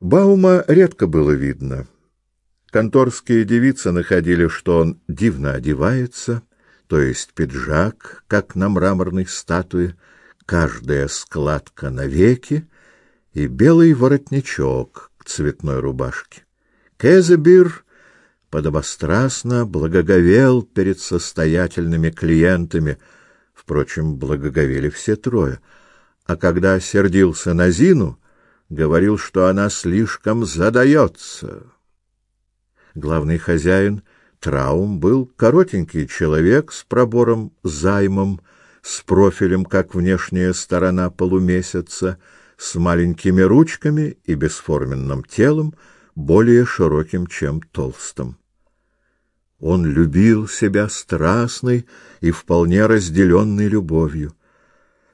Баума редко было видно. Конторские девицы находили, что он дивно одевается, то есть пиджак, как на мраморной статуе, каждая складка на веке и белый воротничок к цветной рубашке. Кезебир подобострастно благоговел перед состоятельными клиентами, впрочем, благоговели все трое, а когда сердился на Зину, говорил, что она слишком задается. Главный хозяин Траум был коротенький человек с пробором займом, с профилем, как внешняя сторона полумесяца, с маленькими ручками и бесформенным телом, более широким, чем толстым. Он любил себя страстной и вполне разделенной любовью.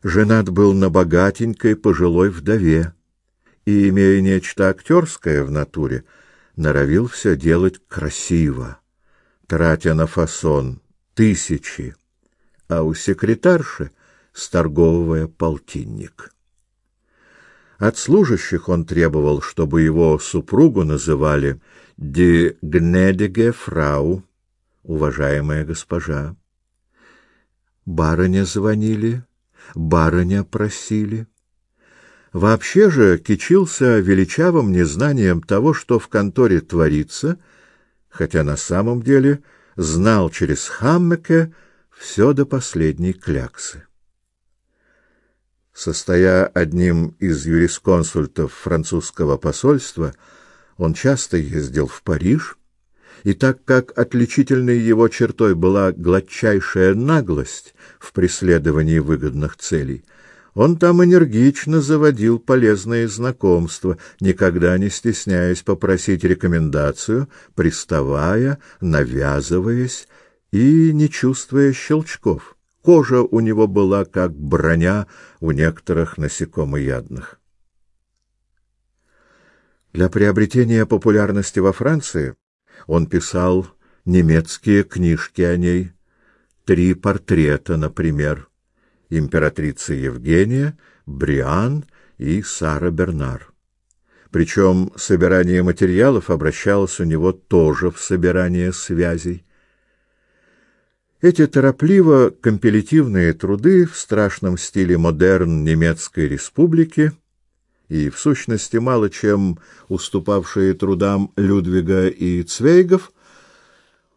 Женат был на богатенькой пожилой вдове и, имея нечто актерское в натуре, норовил все делать красиво, тратя на фасон тысячи, а у секретарши сторговывая полтинник. От служащих он требовал, чтобы его супругу называли «ди гнедиге фрау», уважаемая госпожа. Барыня звонили, барыня просили. Вообще же кичился величавым незнанием того, что в конторе творится, хотя на самом деле знал через Хаммеке все до последней кляксы. Состоя одним из юрисконсультов французского посольства, он часто ездил в Париж, и так как отличительной его чертой была гладчайшая наглость в преследовании выгодных целей, он там энергично заводил полезные знакомства, никогда не стесняясь попросить рекомендацию, приставая, навязываясь и не чувствуя щелчков. Кожа у него была как броня у некоторых насекомоядных. Для приобретения популярности во Франции он писал немецкие книжки о ней, три портрета, например, императрица Евгения, Бриан и Сара Бернар. Причем собирание материалов обращалось у него тоже в собирание связей. Эти торопливо компилятивные труды в страшном стиле модерн немецкой республики и в сущности мало чем уступавшие трудам Людвига и Цвейгов,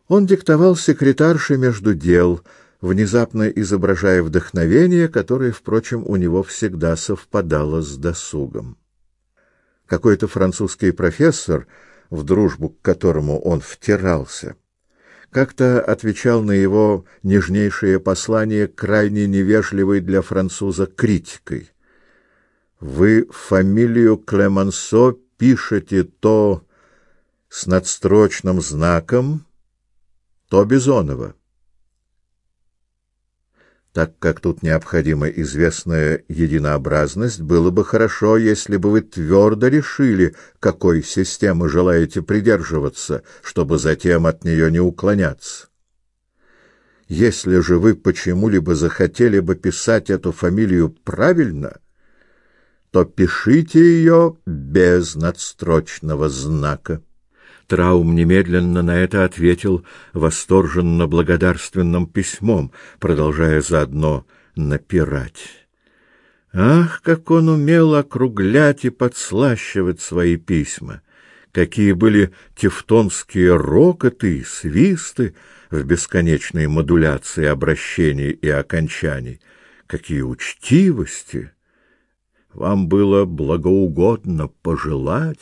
он диктовал секретарше между дел, внезапно изображая вдохновение, которое, впрочем, у него всегда совпадало с досугом. Какой-то французский профессор, в дружбу к которому он втирался, как-то отвечал на его нежнейшее послание крайне невежливой для француза критикой. Вы фамилию Клемансо пишете то с надстрочным знаком, то Бизонова. Так как тут необходима известная единообразность, было бы хорошо, если бы вы твердо решили, какой системы желаете придерживаться, чтобы затем от нее не уклоняться. Если же вы почему-либо захотели бы писать эту фамилию правильно, то пишите ее без надстрочного знака. Траум немедленно на это ответил восторженно благодарственным письмом, продолжая заодно напирать. Ах, как он умел округлять и подслащивать свои письма! Какие были тевтонские рокоты и свисты в бесконечной модуляции обращений и окончаний! Какие учтивости! вам было благоугодно пожелать